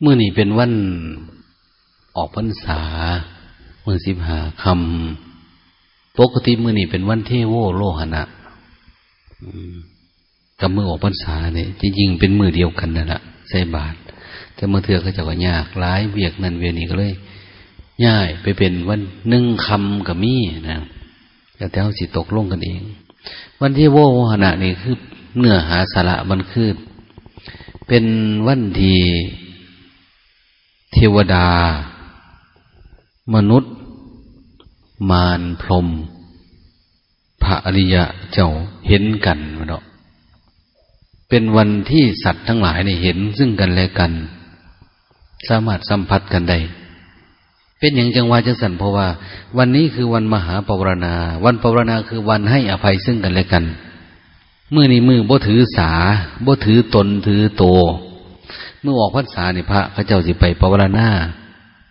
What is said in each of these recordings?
เมื่อนี่เป็นวันออกพรรษาเมื่อสิบหาคำปกติเมื่อนี่เป็นวันเทโวโลหณะกับมือออกพรรษาเนี่ยจริงๆเป็นมือเดียวกันนั่นแหละใส่บาตรแต่เมื่อเถื่อก็จะว่ายากร้ายเวียกนั่นเวียนี่ก็เลยง่ายไปเป็นวันหนึ่งคำกับมีนะแต่แต่เอาสิตกลงกันเอง วันที่โวหณะนี่คือเนื้อหาสาระมันคือเป็นวันที่ เทวดา มนุษย์ มารพรมพระอริยะเจ้าเห็นกันเนาะเป็นวันที่สัตว์ทั้งหลายเนี่ยเห็นซึ่งกันและกัน สามารถสัมผัสกันได้เป็นอย่างจังหวะจังสันเพราะว่า วันนี้คือวันมหาปวารณา วันปวารณาคือวันให้อภัยซึ่งกันและกัน เมื่อนี้มือบ่ถือสาบ่ถือตนถือโต เมื่อออกพรรษาเนี่ยพระพระเจ้าสิไปปวารณา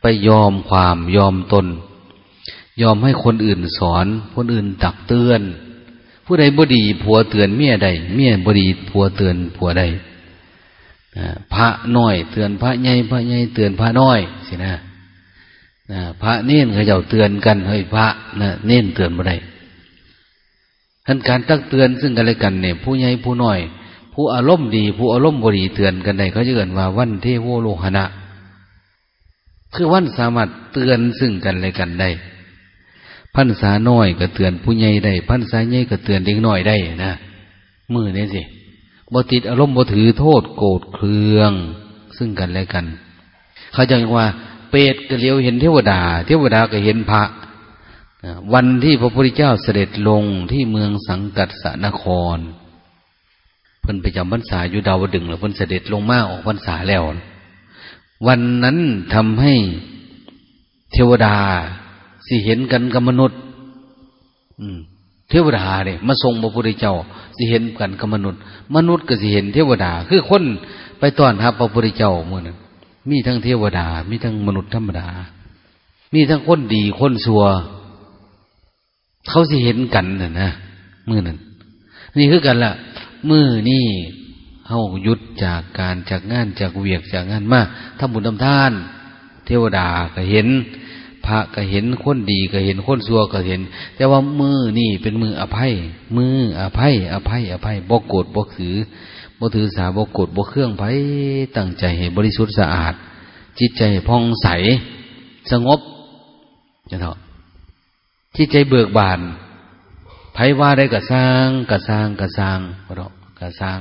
ไปยอมความยอมตน ยอมให้คนอื่นสอน คนอื่นตักเตือน ผู้ใดบดีผัวเตือนเมียใดเมียบดีผัวเตือนผัวใดพระน้อย เตือนพระใหญ่พระใหญ่เตือนพระน้อยสินะพระเน้นเขาเจ้าเตือนกันเฮ้ยพระนะเน้นเตือนบ่ได้ท่านการตักเตือนซึ่งกันและกันเนี่ยผู้ใหญ่ผู้น้อย ผู้อารมณ์ดี ผู้อารมณ์บริเตือนกันได้เขาจะเกิดว่าวันเทโวโลหณะ คือวันสามารถเตือนซึ่งกันและกันได้พันษาน้อยก็เตือนผู้ใหญ่ได้พันษาใหญ่ก็เตือนเด็กน้อยได้นะมือนี่สิบ่ติดอารมณ์บ่ถือโทษโกรธเคือง ซึ่งกันและกัน เขาจะว่า เปรตก็เลี้ยวเห็นเทวดา เทวดาก็เห็นพระวันที่พระพุทธเจ้าเสด็จลงที่เมืองสังกัดสนคร พิ่นไปจำพรรษาอยู่ดาวดึงแล้วเพิ่นเสด็จลงมาออกพรรษาแล้ว วันนั้นทำให้เทวดาสิเห็นกันกับมนุษย์ อืม เทวดาเนี่ยมาทรงพระพุทธเจ้าสิเห็นกันกับมนุษย์ มนุษย์ก็สิเห็นเทวดา คือคนไปต้อนรับพระพุทธเจ้าเมื่อนั้นมีทั้งเทวดา มีทั้งมนุษย์ธรรมดา มีทั้งคนดีคนซัว เขาสิเห็นกันน่ะนะเมื่อนั้นนี่คือกันละ มือนี่เฮาหยุดจากการจากงานจากเวียกจากงานมาทำบุญทำทาน เทวดาก็เห็น พระก็เห็นคนดีก็เห็นคนซัวก็เห็น แต่ว่ามือนี่เป็นมืออภัย มืออภัย อภัย อภัยบกโกรธบกถือบกถือสาบกโกรธบกเครื่องไผ่ตั้งใจให้บริสุทธิ์สะอาด จิตใจพองใส สงบจะเถอะจิตใจเบิกบาน ไผว่าได้ก็สร้างก็สร้างก็สร้างเราก็สร้าง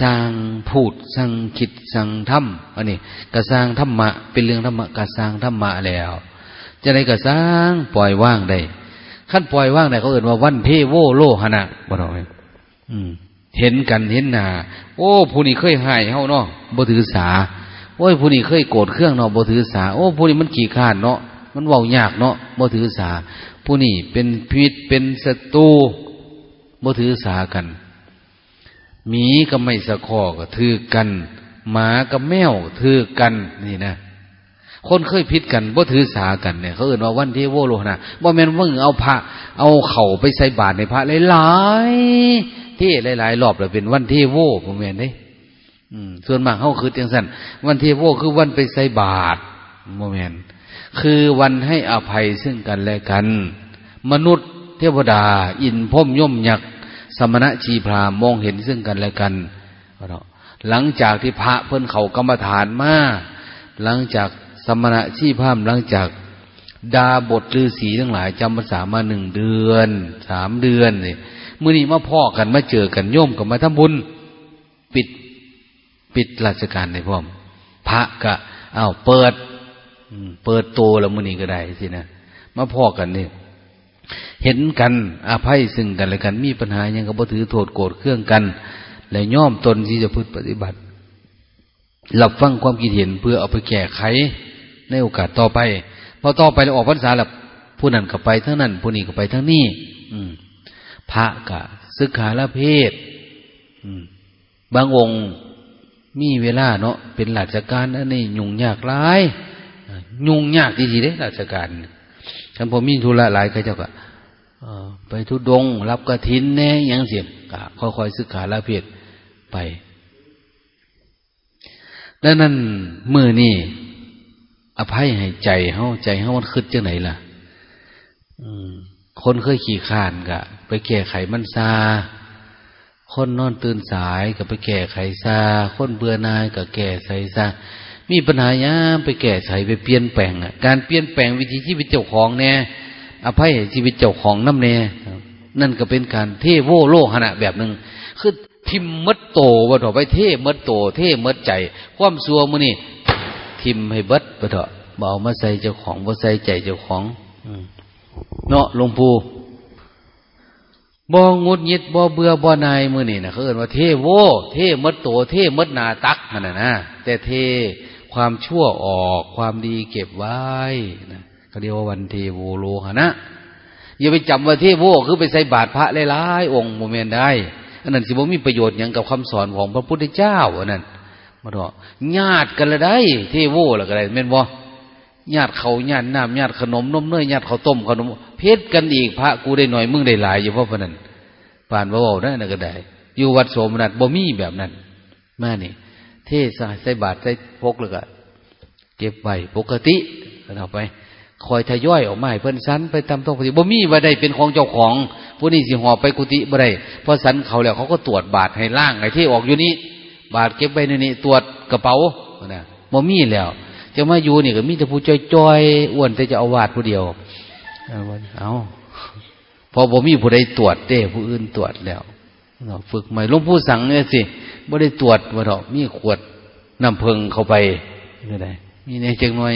สร้างพูดสร้างคิดสร้างทำอันนี้ก็สร้างธรรมะ เป็นเรื่องธรรมะก็สร้างธรรมะแล้ว จะได้ก็สร้างปล่อยว่างได้ขั้นปล่อยว่างได้เขาเอ่นว่าวันเทโวโลหนะบ่เราอืมเห็นกันเห็นหนาโอ้ผู้นี้เคยหายเฮาเนาะบ่ถือสาโอ้ยผู้นี้เคยโกรธเครื่องเนาะบ่ถือสา โอ้ผู้นี้มันขี่ข้านเนาะมันเว้ายากเนาะบ่ถือสา ผู้นี้เป็นพิษเป็นศัตรูบ่ถือสากัน หมีก็ไม่สะคอก็ถือกัน หมากับแมวถือกันนี่นะ คนเคยพิษกันบ่ถือสากันเนี่ย เขาเอ่นว่าวันที่โวโลนะบ่แม่นว่าเอาพระ เอาเข่าไปใส่บาตรในพระหลายๆที่หลายๆรอบเลยเป็นวันที่โวบ่แม่นเด้ส่วนมากเขาคือจังสันวันที่โวคือวันไปใส่บาตรโมเมนต์ คือวันให้อภัยซึ่งกันและกัน มนุษย์เทวดา อินพ่มย่อมยักษ์สมณะชีพรามองเห็นซึ่งกันและกันหลังจากที่พระเพิ่นเขากรรมฐานมาหลังจากสมณะชีพรามหลังจากดาบทฤาษีทั้งหลายจำภาษามาหนึ่งเดือนสามเดือนเนี่มื่อนี้มาพ่อกันมาเจอกันโยมกับมาทำบุญ ปิดปิดราชการในพร้อม พระกะอ้าวเปิด เปิดโตแล้วมือนี้ก็ได้สินะมาพ่อกันนี่เห็นกันอาภัยซึ่งกันและกัน มีปัญหายังก็บ่ถือโทษโกรธเครื่องกัน และย่อมตนที่จะพึ่งปฏิบัติหลับฟังความคิดเห็นเพื่อเอาไปแก้ไข ในโอกาสต่อไปพอต่อไปเราออกพรรษาแล้วผู้นั้นก็ไปทั้งนั้น ผู้นี้ก็ไปทั้งนี้อืม พระกะศึกขาละเพศบางองค์มีเวลาเนาะเป็นหลักการอันนี้ยุ่งยากร้าย ยุ่งยากทีๆเด้ราชการฉันพอมีธุระหลายก็เจ้าก็ไปทุดง รับกระถินแน่ยังเสียงก็ค่อยๆศึกษาละเพียรไป ดังนั้นมือนี่อภัยให้ใจเฮาใจเฮามันคิดจังไหนล่ะคนเคยขี่ขานกะ ไปแก้ไขมันซา คนนอนตื่นสายก็ไปแก้ไขซา คนเบื่อนายก็แก้ไขซา มีปัญหายาไปแก้ไขไปเปลี่ยนแปลงอะ การเปลี่ยนแปลงวิธีชีวิตเจ้าของเนี่ยอภัยชีวิตเจ้าของน้ำเนี่ยนั่นก็เป็นการเทโวโลหณะแบบหนึ่งคือทิมมัดโตว่าต่อไปเทมัดโต เทมัดใจ ความซัวมือนี่ทิมให้เบิดว่เถอะเบามาใส่เจ้าของบ่ใส่ใจเจ้าของเนาะหลวงปู่บ่งุดยิดบ่เบื่อบ่นายมือนี่นะเขาเอ่นว่าเทโว เทมัดโต เทมัดนาตักนั่นนะแต่เท ความชั่วออกความดีเก็บไว้นะเขาเรียกว่าวันเทโวโลหะนะอย่าไปจำว่าเทโวคือไปใส่บาตรพระหลายๆองค์โมเมนต์ได้อันนั้นสิบ่มีประโยชน์อย่างกับคำสอนของพระพุทธเจ้าอันนั้นมาถอะญาติกันละได้ เทโวละก็ได้แม่นบ่ญาติเขาญาติน้ำญาติขนมนมเนยญาติข้าวต้มขนม เพชรกันอีกพระกูได้หน่อยมึงได้หลายอยู่เพราะพนั้นผ่านบ่าวนั่นก็ได้ อยู่วัดโสมนัสบ่มีแบบนั้นมานี่ เทใส่ใส่บาตรใส่พกเลยก็เก็บไว้ปกติเอาไปคอยทยอยออกมาเพิ่นสันไปตามต้องปฏิบ่มีว่าได้เป็นของเจ้าของ ผู้นี้สิหอบไปกุฏิบ่ได้เพราะสันเขาแล้วเขาก็ตรวจบาทให้ล่างไอ้ที่ออกอยู่นี้บาทเก็บไว้ในนี้ตรวจกระเป๋านะบ่มีแล้วจะมาอยู่นี่ก็มีแต่ผู้จอยๆอ้วนแต่จะเอาวาดผู้เดียวเอาพอบ่มีผู้ใดตรวจเด้ผู้อื่นตรวจแล้วฝึกใหม่ลุงผู้สั่งเนี่ยสิ บ่ได้ตรวจว่าดอก มีขวดน้ำเพิงเข้าไปก็ได้มีในจังหน่อย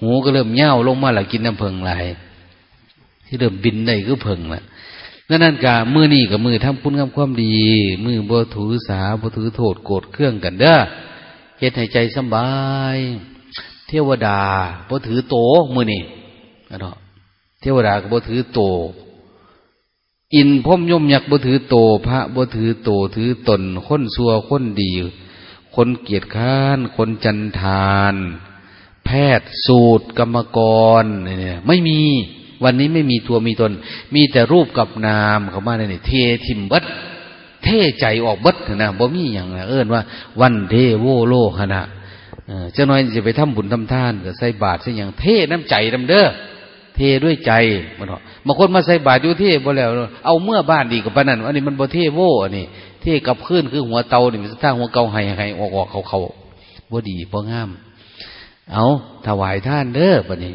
หูก็เริ่มเน่าลงมาหละกินน้ำเพิงหลาย ที่เริ่มบินได้ก็เพิงละนั่นนั่นกามือนี่กับมือทำพุ้นคำความดี มือบ่ถือสาบ่ถือโทษโกรธเครื่องกันเด้อเฮ็ดให้ใจสบาย เทวดาบ่ถือโตมือนี่เนาะเทวดาก็บ่ถือโต อินพ่มยมยักษ์บ่ถือโตพระบ่ถือโตถือตนคนซัวคนดี คนเกียรติค้าน คนจันทาน แพทย์สูตรกรรมกรเนี่ยไม่มีวันนี้ไม่มีตัวมีตน มีแต่รูปกับนามเขามาเนี่ยเททิมบัดเทใจออกบัดนะบ่มีอย่างนะเอิ้นว่า วันเทโวโลขณะเจ้าน้อยจะไปทำบุญทำทานก็ใส่บาตรใส่อย่างเทน้ำใจดำเด้อ เทด้วยใจมันเนาะบางคนมาใส่บาตรอยู่เทบ่แล้ว เอาเมื่อบ้านดีกับปนันอันนี้มันบ่เทโวอันนี้เทกับขึ้นคือหัวเตานี่มันถ้าหัวเกาให้ให้ออกออกเขาเขาบ่ดีบ่งาม เอาถวายท่านเด้อบัดนี้